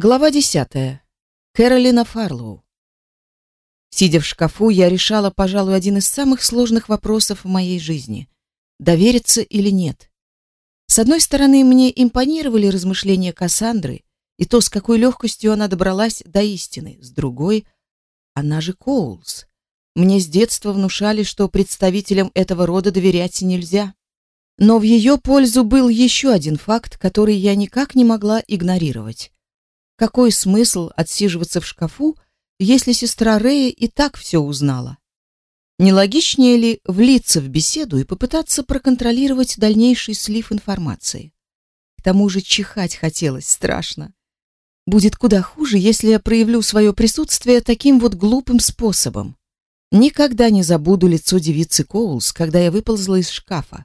Глава десятая. Кэролина Фарлоу. Сидя в шкафу, я решала, пожалуй, один из самых сложных вопросов в моей жизни: довериться или нет. С одной стороны, мне импонировали размышления Кассандры и то, с какой легкостью она добралась до истины. С другой, она же Коулс. Мне с детства внушали, что представителям этого рода доверять нельзя. Но в ее пользу был еще один факт, который я никак не могла игнорировать. Какой смысл отсиживаться в шкафу, если сестра Рэя и так все узнала? Не логичнее ли влиться в беседу и попытаться проконтролировать дальнейший слив информации? К тому же чихать хотелось страшно. Будет куда хуже, если я проявлю свое присутствие таким вот глупым способом. Никогда не забуду лицо девицы Коулс, когда я выползла из шкафа.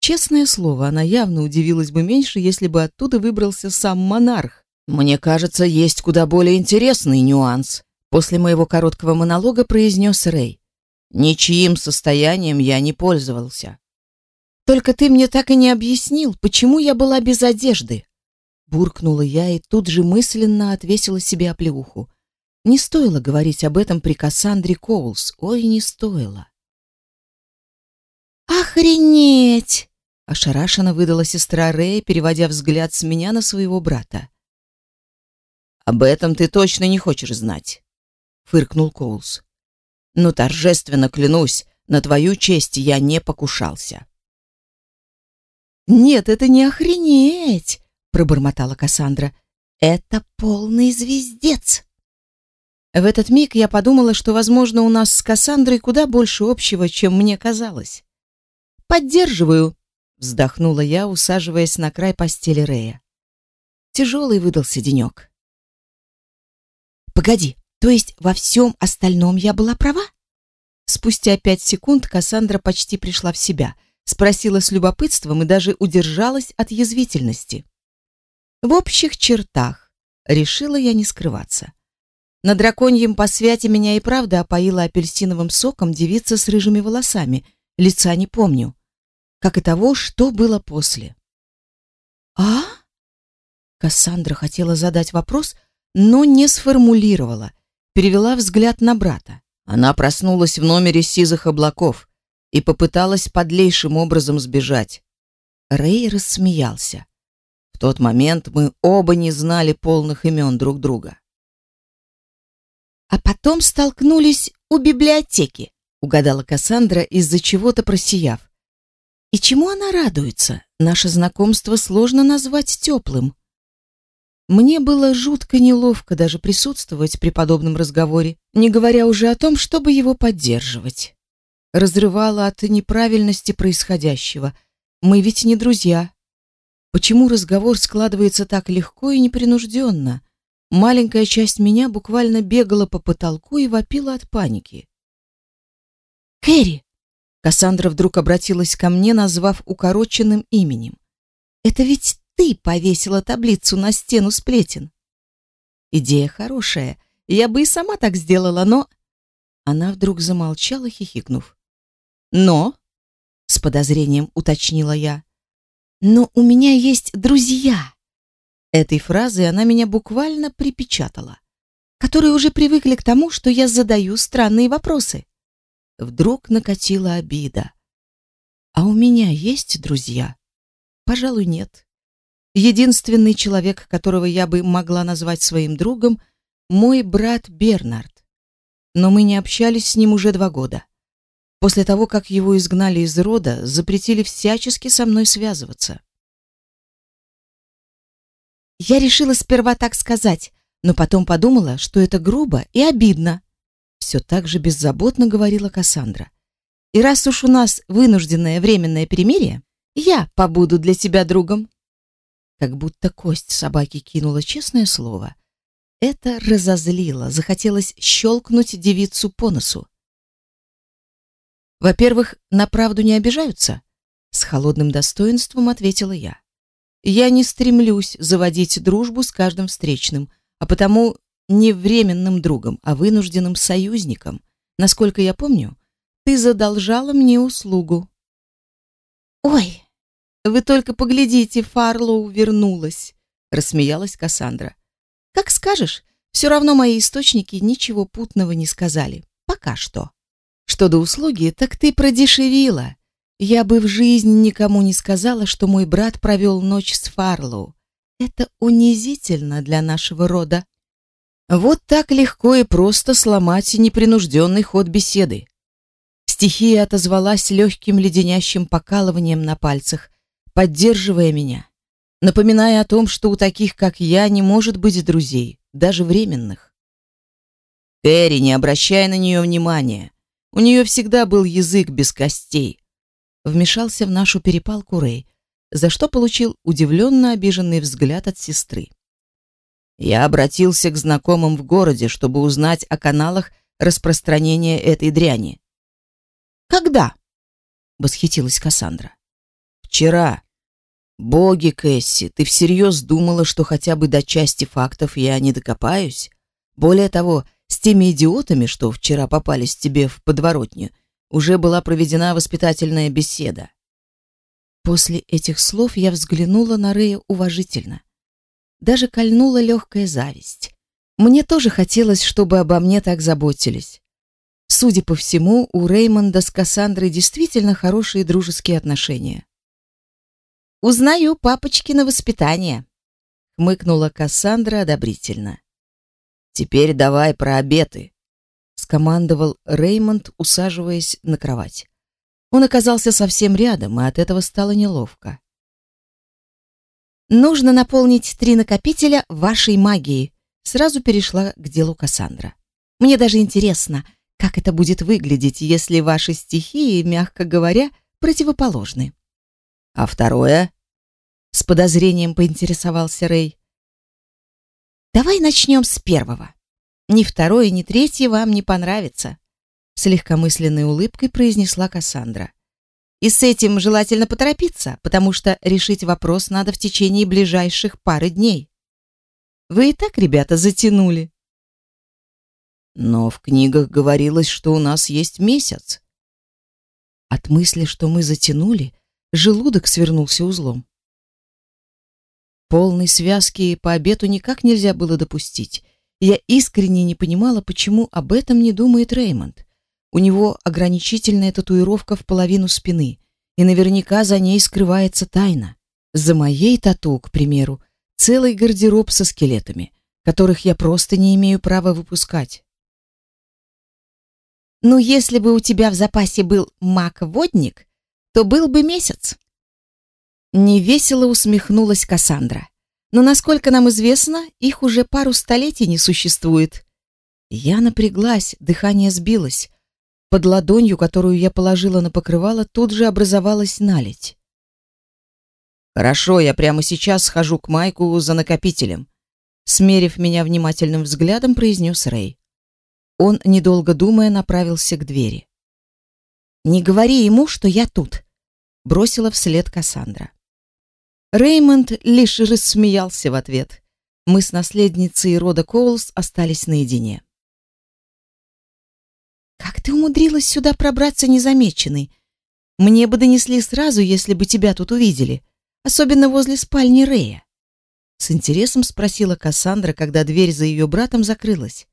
Честное слово, она явно удивилась бы меньше, если бы оттуда выбрался сам монарх. Мне кажется, есть куда более интересный нюанс. После моего короткого монолога произнес Рэй. Ничьим состоянием я не пользовался. Только ты мне так и не объяснил, почему я была без одежды. Буркнула я и тут же мысленно отвесила себе оплеуху. Не стоило говорить об этом при Кассандре Коулс. Ой, не стоило. Охренеть! Ошарашенно выдала сестра Рэя, переводя взгляд с меня на своего брата. Об этом ты точно не хочешь знать, фыркнул Коулс. Но торжественно клянусь, на твою честь я не покушался. Нет, это не охренеть, пробормотала Кассандра. Это полный звездец. В этот миг я подумала, что, возможно, у нас с Кассандрой куда больше общего, чем мне казалось. Поддерживаю, вздохнула я, усаживаясь на край постели Рея. Тяжелый выдался денек. Погоди, то есть во всем остальном я была права? Спустя пять секунд Кассандра почти пришла в себя, спросила с любопытством и даже удержалась от язвительности. В общих чертах решила я не скрываться. На драконьем посвяте меня и правда опоила апельсиновым соком девица с рыжими волосами. Лица не помню. Как и того, что было после. А? Кассандра хотела задать вопрос, но не сформулировала, перевела взгляд на брата. Она проснулась в номере сизых облаков и попыталась подлейшим образом сбежать. Рэй рассмеялся. В тот момент мы оба не знали полных имен друг друга. А потом столкнулись у библиотеки, угадала Кассандра, из-за чего-то просияв. И чему она радуется? Наше знакомство сложно назвать теплым. Мне было жутко неловко даже присутствовать при подобном разговоре, не говоря уже о том, чтобы его поддерживать. Разрывало от неправильности происходящего. Мы ведь не друзья. Почему разговор складывается так легко и непринужденно? Маленькая часть меня буквально бегала по потолку и вопила от паники. «Кэрри!» Кассандра вдруг обратилась ко мне, назвав укороченным именем. «Это ведь ты повесила таблицу на стену сплетен. Идея хорошая. Я бы и сама так сделала, но Она вдруг замолчала, хихикнув. Но с подозрением уточнила я. Но у меня есть друзья. Этой фразой она меня буквально припечатала, которые уже привыкли к тому, что я задаю странные вопросы. Вдруг накатила обида. А у меня есть друзья? Пожалуй, нет. Единственный человек, которого я бы могла назвать своим другом, мой брат Бернард. Но мы не общались с ним уже два года. После того, как его изгнали из рода, запретили всячески со мной связываться. Я решила сперва так сказать, но потом подумала, что это грубо и обидно. Все так же беззаботно говорила Кассандра. И раз уж у нас вынужденное временное перемирие, я побуду для тебя другом как будто кость собаки кинула честное слово. Это разозлило, захотелось щелкнуть девицу по носу. Во-первых, на правду не обижаются, с холодным достоинством ответила я. Я не стремлюсь заводить дружбу с каждым встречным, а потому не временным другом, а вынужденным союзником. Насколько я помню, ты задолжала мне услугу. Ой, вы только поглядите, Фарлоу вернулась, рассмеялась Кассандра. Как скажешь. Все равно мои источники ничего путного не сказали. Пока что. Что до услуги, так ты продешевила. Я бы в жизни никому не сказала, что мой брат провел ночь с Фарлоу. Это унизительно для нашего рода. Вот так легко и просто сломать непринужденный ход беседы. Стихия отозвалась легким леденящим покалыванием на пальцах, поддерживая меня, напоминая о том, что у таких, как я, не может быть друзей, даже временных. Терри, не обращая на нее внимания. У нее всегда был язык без костей. Вмешался в нашу перепалку Рэй, за что получил удивленно обиженный взгляд от сестры. Я обратился к знакомым в городе, чтобы узнать о каналах распространения этой дряни. Когда? восхитилась Кассандра. Вчера. Боги, Кэсси, ты всерьез думала, что хотя бы до части фактов я не докопаюсь? Более того, с теми идиотами, что вчера попались тебе в подворотню, уже была проведена воспитательная беседа. После этих слов я взглянула на Рэя уважительно. Даже кольнула легкая зависть. Мне тоже хотелось, чтобы обо мне так заботились. Судя по всему, у Реймонда с Кассандрой действительно хорошие дружеские отношения. «Узнаю папочкино воспитание», — хмыкнула Кассандра одобрительно. «Теперь давай про обеты», — скомандовал Реймонд, усаживаясь на кровать. Он оказался совсем рядом, и от этого стало неловко. Нужно наполнить три накопителя вашей магией. Сразу перешла к делу Кассандра. Мне даже интересно, как это будет выглядеть, если ваши стихии, мягко говоря, противоположны. А второе? С подозрением поинтересовался Рэй. Давай начнем с первого. Ни второе, ни третье вам не понравится, с легкомысленной улыбкой произнесла Кассандра. И с этим желательно поторопиться, потому что решить вопрос надо в течение ближайших пары дней. Вы и так, ребята, затянули. Но в книгах говорилось, что у нас есть месяц. От мысли, что мы затянули, желудок свернулся узлом. Полной связки по обету никак нельзя было допустить. Я искренне не понимала, почему об этом не думает Реймонд. У него ограничительная татуировка в половину спины, и наверняка за ней скрывается тайна. За моей тату, к примеру, целый гардероб со скелетами, которых я просто не имею права выпускать. Ну, если бы у тебя в запасе был маг-водник, то был бы месяц. Невесело усмехнулась Кассандра. Но насколько нам известно, их уже пару столетий не существует. Я напряглась, дыхание сбилось. Под ладонью, которую я положила на покрывало, тут же образовалась наледь. Хорошо, я прямо сейчас схожу к Майку за накопителем, смерив меня внимательным взглядом, произнес Рэй. Он, недолго думая, направился к двери. Не говори ему, что я тут, бросила вслед Кассандра. Реймонд лишь рассмеялся в ответ. Мы с наследницей рода Коулс остались наедине. Как ты умудрилась сюда пробраться незамеченной? Мне бы донесли сразу, если бы тебя тут увидели, особенно возле спальни Рея. С интересом спросила Кассандра, когда дверь за ее братом закрылась.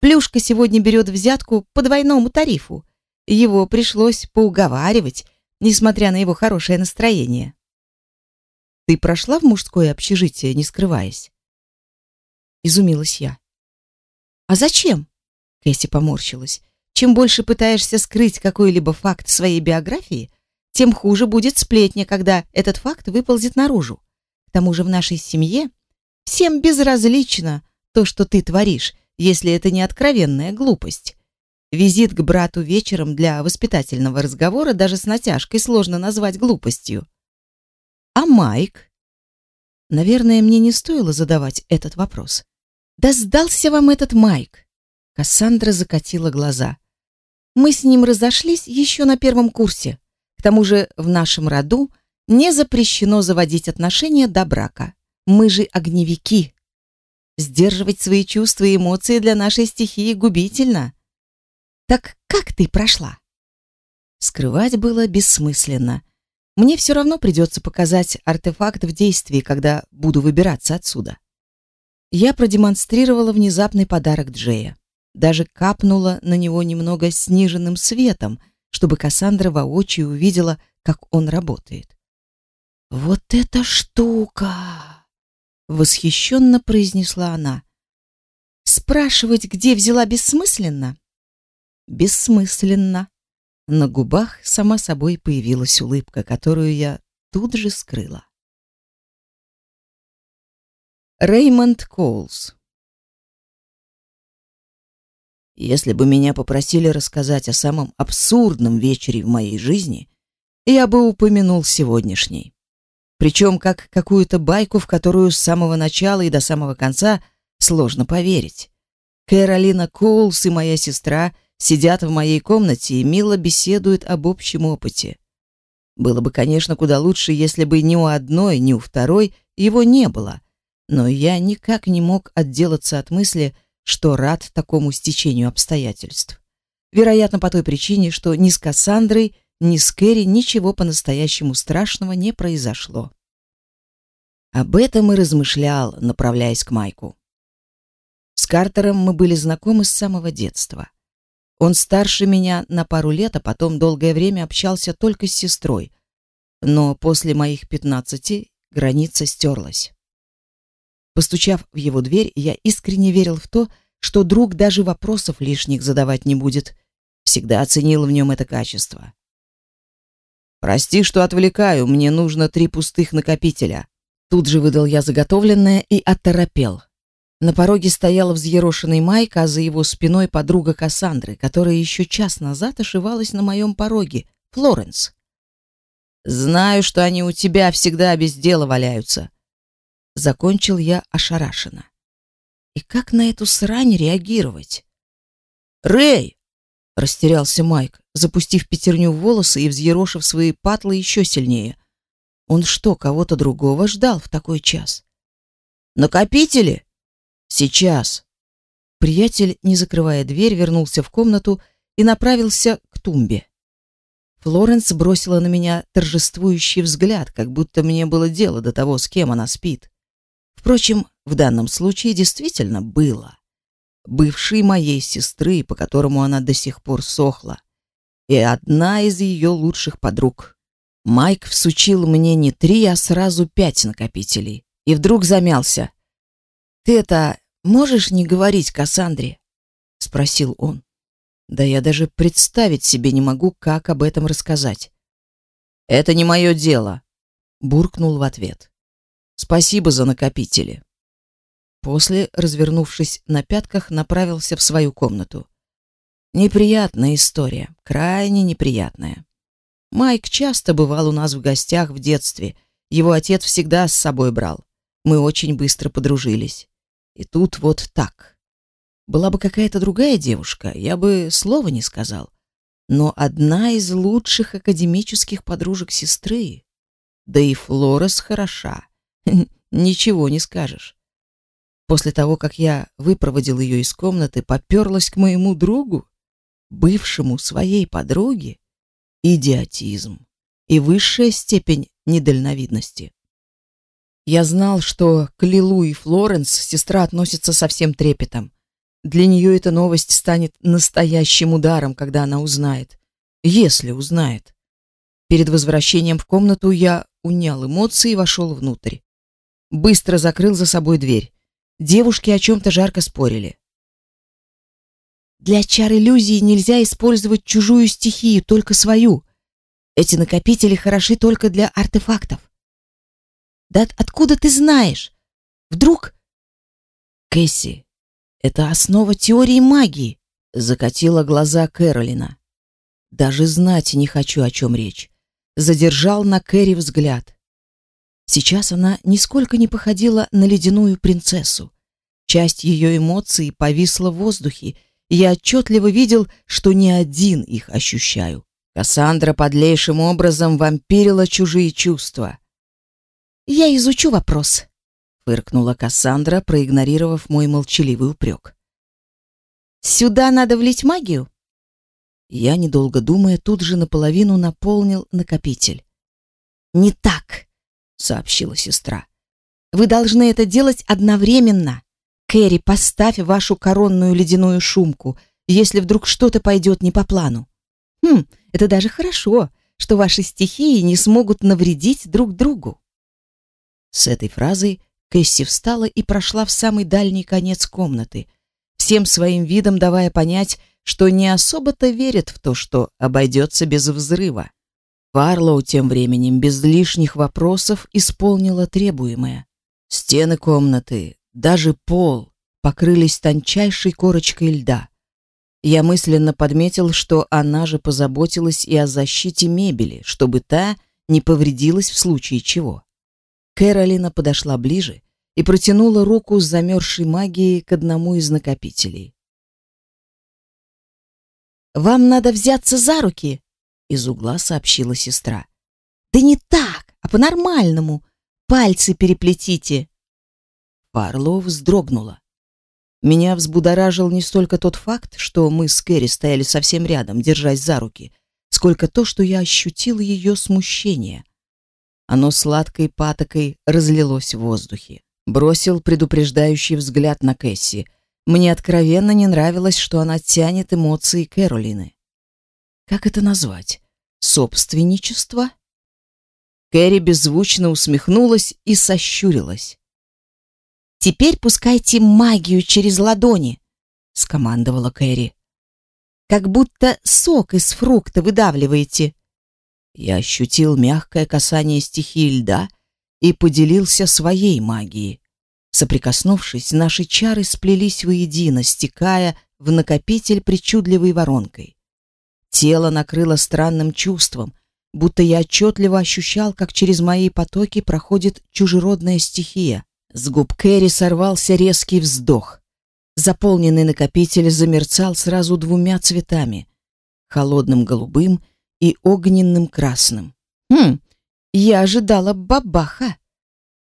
Плюшка сегодня берет взятку по двойному тарифу. Его пришлось поуговаривать, несмотря на его хорошее настроение. Ты прошла в мужское общежитие, не скрываясь? Изумилась я. А зачем? Кэсси поморщилась. Чем больше пытаешься скрыть какой-либо факт своей биографии, тем хуже будет сплетня, когда этот факт выползет наружу. К тому же в нашей семье всем безразлично то, что ты творишь, если это не откровенная глупость. Визит к брату вечером для воспитательного разговора даже с натяжкой сложно назвать глупостью. А Майк? Наверное, мне не стоило задавать этот вопрос. Да сдался вам этот Майк. Кассандра закатила глаза. Мы с ним разошлись еще на первом курсе. К тому же в нашем роду не запрещено заводить отношения до брака. Мы же огневики. Сдерживать свои чувства и эмоции для нашей стихии губительно. Так как ты прошла? Скрывать было бессмысленно. Мне все равно придется показать артефакт в действии, когда буду выбираться отсюда. Я продемонстрировала внезапный подарок Джея. Даже капнула на него немного сниженным светом, чтобы Кассандра воочию увидела, как он работает. «Вот эта штука!» — восхищенно произнесла она. «Спрашивать, где взяла, бессмысленно?» «Бессмысленно». На губах сама собой появилась улыбка, которую я тут же скрыла. Реймонд Коулс Если бы меня попросили рассказать о самом абсурдном вечере в моей жизни, я бы упомянул сегодняшний. Причем как какую-то байку, в которую с самого начала и до самого конца сложно поверить. Кэролина Коулс и моя сестра сидят в моей комнате и мило беседуют об общем опыте. Было бы, конечно, куда лучше, если бы ни у одной, ни у второй его не было. Но я никак не мог отделаться от мысли, что рад такому стечению обстоятельств. Вероятно, по той причине, что ни с Кассандрой, ни с Кэрри ничего по-настоящему страшного не произошло. Об этом и размышлял, направляясь к Майку. С Картером мы были знакомы с самого детства. Он старше меня на пару лет, а потом долгое время общался только с сестрой. Но после моих пятнадцати граница стерлась. Постучав в его дверь, я искренне верил в то, что друг даже вопросов лишних задавать не будет. Всегда оценил в нем это качество. «Прости, что отвлекаю, мне нужно три пустых накопителя». Тут же выдал я заготовленное и оторопел. На пороге стояла взъерошенный Майк, а за его спиной подруга Кассандры, которая еще час назад ошивалась на моем пороге, Флоренс. «Знаю, что они у тебя всегда без дела валяются». Закончил я ошарашенно. И как на эту срань реагировать? «Рэй!» — растерялся Майк, запустив пятерню в волосы и взъерошив свои патлы еще сильнее. Он что, кого-то другого ждал в такой час? «Накопители?» Сейчас. Приятель, не закрывая дверь, вернулся в комнату и направился к тумбе. Флоренс бросила на меня торжествующий взгляд, как будто мне было дело до того, с кем она спит. Впрочем, в данном случае действительно было. Бывшей моей сестры, по которому она до сих пор сохла, и одна из ее лучших подруг. Майк всучил мне не три, а сразу пять накопителей, и вдруг замялся. «Ты это можешь не говорить Кассандре?» — спросил он. «Да я даже представить себе не могу, как об этом рассказать». «Это не мое дело», — буркнул в ответ. «Спасибо за накопители». После, развернувшись на пятках, направился в свою комнату. Неприятная история, крайне неприятная. Майк часто бывал у нас в гостях в детстве. Его отец всегда с собой брал. Мы очень быстро подружились. И тут вот так. Была бы какая-то другая девушка, я бы слова не сказал. Но одна из лучших академических подружек сестры. Да и Флорес хороша. Ничего не скажешь. После того, как я выпроводил ее из комнаты, поперлась к моему другу, бывшему своей подруге. Идиотизм и высшая степень недальновидности. Я знал, что к Лилу и Флоренс сестра относится со всем трепетом. Для нее эта новость станет настоящим ударом, когда она узнает. Если узнает. Перед возвращением в комнату я унял эмоции и вошел внутрь. Быстро закрыл за собой дверь. Девушки о чем-то жарко спорили. Для чар иллюзии нельзя использовать чужую стихию, только свою. Эти накопители хороши только для артефактов. Да откуда ты знаешь? Вдруг... Кэсси, это основа теории магии, закатила глаза Кэролина. Даже знать не хочу, о чем речь. Задержал на Кэрри взгляд. Сейчас она нисколько не походила на ледяную принцессу. Часть ее эмоций повисла в воздухе, и я отчетливо видел, что не один их ощущаю. Кассандра подлейшим образом вампирила чужие чувства. Я изучу вопрос, фыркнула Кассандра, проигнорировав мой молчаливый упрек. Сюда надо влить магию? Я, недолго думая, тут же наполовину наполнил накопитель. Не так, сообщила сестра. Вы должны это делать одновременно. Кэрри, поставь вашу коронную ледяную шумку, если вдруг что-то пойдет не по плану. Хм, это даже хорошо, что ваши стихии не смогут навредить друг другу. С этой фразой Кэсси встала и прошла в самый дальний конец комнаты, всем своим видом давая понять, что не особо-то верит в то, что обойдется без взрыва. Парлоу тем временем без лишних вопросов исполнила требуемое. Стены комнаты, даже пол покрылись тончайшей корочкой льда. Я мысленно подметил, что она же позаботилась и о защите мебели, чтобы та не повредилась в случае чего. Кэролина подошла ближе и протянула руку с замерзшей магией к одному из накопителей. «Вам надо взяться за руки!» — из угла сообщила сестра. «Да не так, а по-нормальному. Пальцы переплетите!» Парло вздрогнула. Меня взбудоражил не столько тот факт, что мы с Кэрри стояли совсем рядом, держась за руки, сколько то, что я ощутил ее смущение. Оно сладкой патокой разлилось в воздухе. Бросил предупреждающий взгляд на Кэсси. Мне откровенно не нравилось, что она тянет эмоции Кэролины. Как это назвать? Собственничество? Кэрри беззвучно усмехнулась и сощурилась. Теперь пускайте магию через ладони, скомандовала Кэрри. Как будто сок из фрукта выдавливаете. Я ощутил мягкое касание стихии льда и поделился своей магией. Соприкоснувшись, наши чары сплелись воедино, стекая в накопитель причудливой воронкой. Тело накрыло странным чувством, будто я отчетливо ощущал, как через мои потоки проходит чужеродная стихия. С губ Кэрри сорвался резкий вздох. Заполненный накопитель замерцал сразу двумя цветами — холодным голубым и огненным красным. «Хм, я ожидала бабаха!»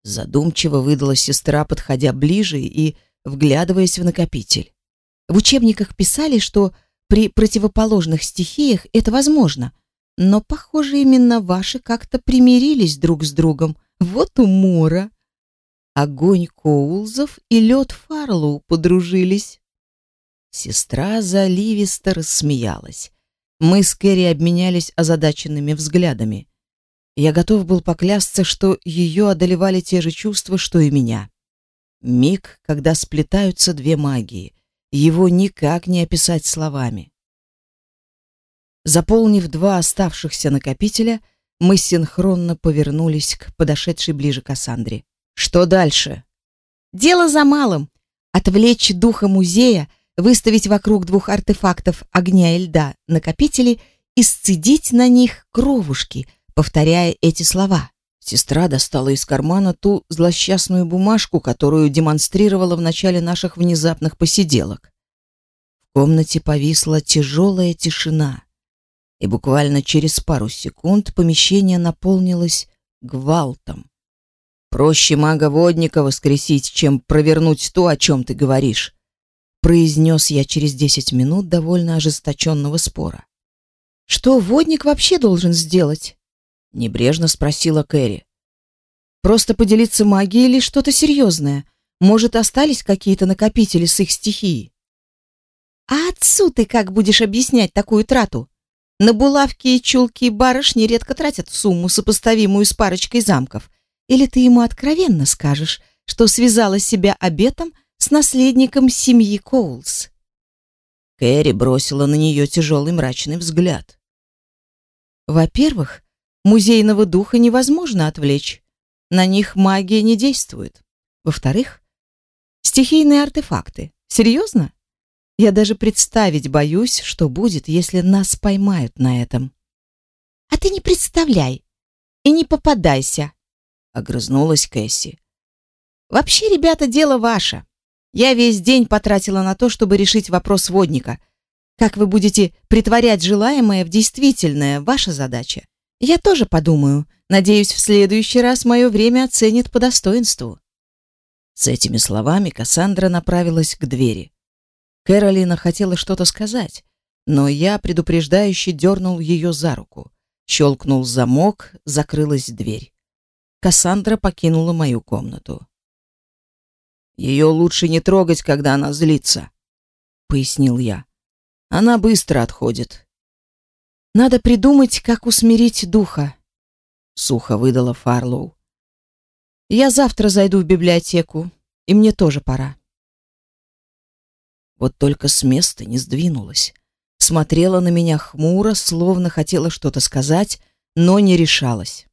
Задумчиво выдала сестра, подходя ближе и вглядываясь в накопитель. В учебниках писали, что при противоположных стихиях это возможно, но, похоже, именно ваши как-то примирились друг с другом. Вот умора! Огонь Коулзов и лед Фарлоу подружились. Сестра заливисто рассмеялась. Мы с Кэрри обменялись озадаченными взглядами. Я готов был поклясться, что ее одолевали те же чувства, что и меня. Миг, когда сплетаются две магии. Его никак не описать словами. Заполнив два оставшихся накопителя, мы синхронно повернулись к подошедшей ближе Кассандре. Что дальше? Дело за малым. Отвлечь духа музея, выставить вокруг двух артефактов огня и льда накопители и сцедить на них кровушки, повторяя эти слова. Сестра достала из кармана ту злосчастную бумажку, которую демонстрировала в начале наших внезапных посиделок. В комнате повисла тяжелая тишина, и буквально через пару секунд помещение наполнилось гвалтом. Проще мага-водника воскресить, чем провернуть то, о чем ты говоришь, произнес я через десять минут довольно ожесточенного спора. Что водник вообще должен сделать? небрежно спросила Кэрри. Просто поделиться магией или что-то серьезное? Может, остались какие-то накопители с их стихией? А отцу ты как будешь объяснять такую трату? На булавки и чулки барышни редко тратят сумму, сопоставимую с парочкой замков, или ты ему откровенно скажешь, что связала себя обетом с наследником семьи Коулс? Кэрри бросила на нее тяжелый мрачный взгляд. Во-первых, музейного духа невозможно отвлечь. На них магия не действует. Во-вторых, стихийные артефакты. Серьезно? Я даже представить боюсь, что будет, если нас поймают на этом. А ты не представляй и не попадайся, огрызнулась Кэсси. Вообще, ребята, дело ваше. Я весь день потратила на то, чтобы решить вопрос водника. Как вы будете притворять желаемое в действительное ваша задача. Я тоже подумаю. Надеюсь, в следующий раз мое время оценит по достоинству. С этими словами Кассандра направилась к двери. Кэролина хотела что-то сказать, но я предупреждающе дернул ее за руку. Щелкнул замок, закрылась дверь. Кассандра покинула мою комнату. Ее лучше не трогать, когда она злится, пояснил я. Она быстро отходит. Надо придумать, как усмирить духа, сухо выдала Фарлоу. Я завтра зайду в библиотеку, и мне тоже пора. Вот только с места не сдвинулась. Смотрела на меня хмуро, словно хотела что-то сказать, но не решалась.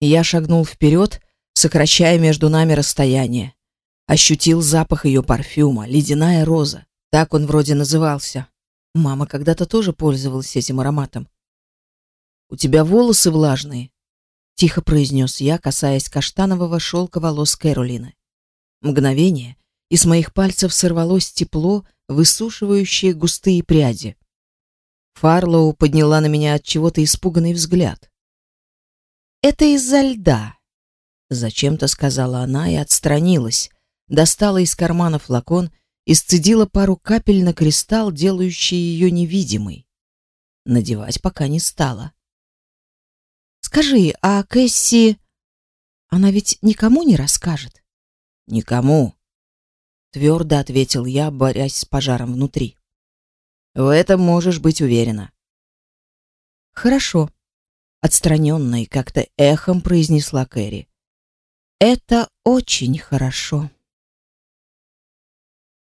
Я шагнул вперед, сокращая между нами расстояние. Ощутил запах ее парфюма, ледяная роза. Так он вроде назывался. Мама когда-то тоже пользовалась этим ароматом. «У тебя волосы влажные», — тихо произнес я, касаясь каштанового шелка волос Кэролины. Мгновение, и с моих пальцев сорвалось тепло, высушивающее густые пряди. Фарлоу подняла на меня от чего-то испуганный взгляд. «Это из-за льда», — зачем-то сказала она и отстранилась, достала из кармана флакон и сцедила пару капель на кристалл, делающий ее невидимой. Надевать пока не стала. «Скажи, а Кэсси... Она ведь никому не расскажет?» «Никому», — твердо ответил я, борясь с пожаром внутри. «В этом можешь быть уверена». «Хорошо», — отстраненно и как-то эхом произнесла Кэрри. Это очень хорошо.